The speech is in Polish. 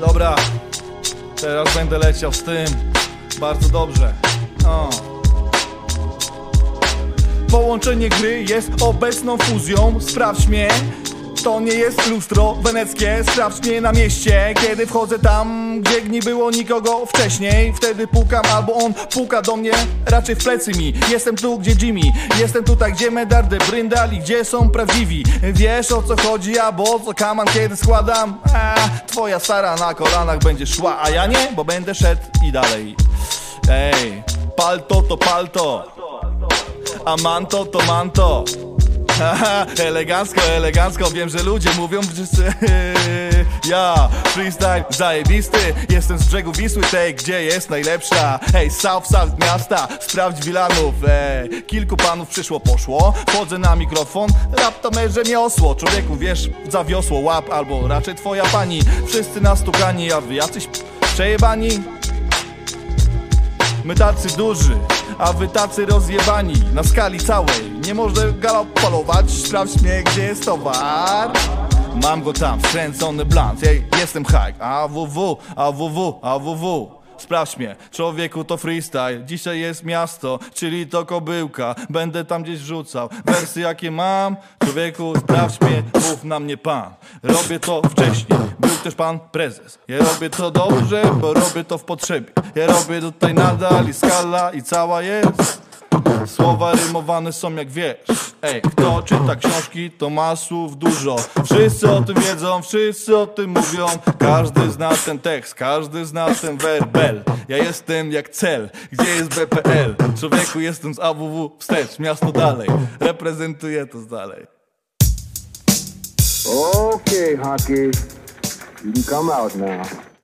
Dobra, teraz będę leciał z tym. Bardzo dobrze. O. Połączenie gry jest obecną fuzją. Sprawdź mnie to nie jest lustro weneckie, sprawdź mnie na mieście. Kiedy wchodzę tam, gdzie nie było nikogo wcześniej Wtedy pukam albo on puka do mnie Raczej w plecy mi, jestem tu gdzie Jimmy Jestem tutaj gdzie medardy bryndali, gdzie są prawdziwi. Wiesz o co chodzi, albo o co kaman kiedy składam? A, Twoja stara na kolanach będzie szła, a ja nie, bo będę szedł i dalej. Ej, palto to palto. A manto to manto Elegancko, elegancko Wiem, że ludzie mówią wszyscy. Ja, freestyle zajebisty Jestem z brzegu Wisły, tej gdzie jest najlepsza. Hej, south, south miasta Sprawdź wilanów, ej Kilku panów przyszło, poszło Chodzę na mikrofon, rap to me rzemiosło Człowieku, wiesz, za wiosło łap Albo raczej twoja pani. Wszyscy nastukani, a wy jacyś przejebani. My tacy duży, a wy tacy rozjebani Na skali całej, nie może galopolować Sprawdź mnie, gdzie jest towar. Mam go tam, skręcony blunt Ej, jestem hike, AWW, AWW, AWW Sprawdź mnie, człowieku to freestyle. Dzisiaj jest miasto, czyli to kobyłka. Będę tam gdzieś rzucał Wersy jakie mam. Człowieku, sprawdź mnie, mów na mnie pan. Robię to wcześniej, był też pan prezes. Ja robię to dobrze, bo robię to w potrzebie. Ja robię tutaj nadal i skala i cała jest Słowa rymowane są jak wiesz Ej, kto czyta książki, to ma słów dużo. Wszyscy o tym wiedzą, wszyscy o tym mówią. Każdy zna ten tekst, każdy zna ten werbel. Ja jestem jak cel, gdzie jest BPL? Człowieku jestem z AWW, wstecz, miasto dalej. Reprezentuję to dalej. Okay, Hockey. You can come out now.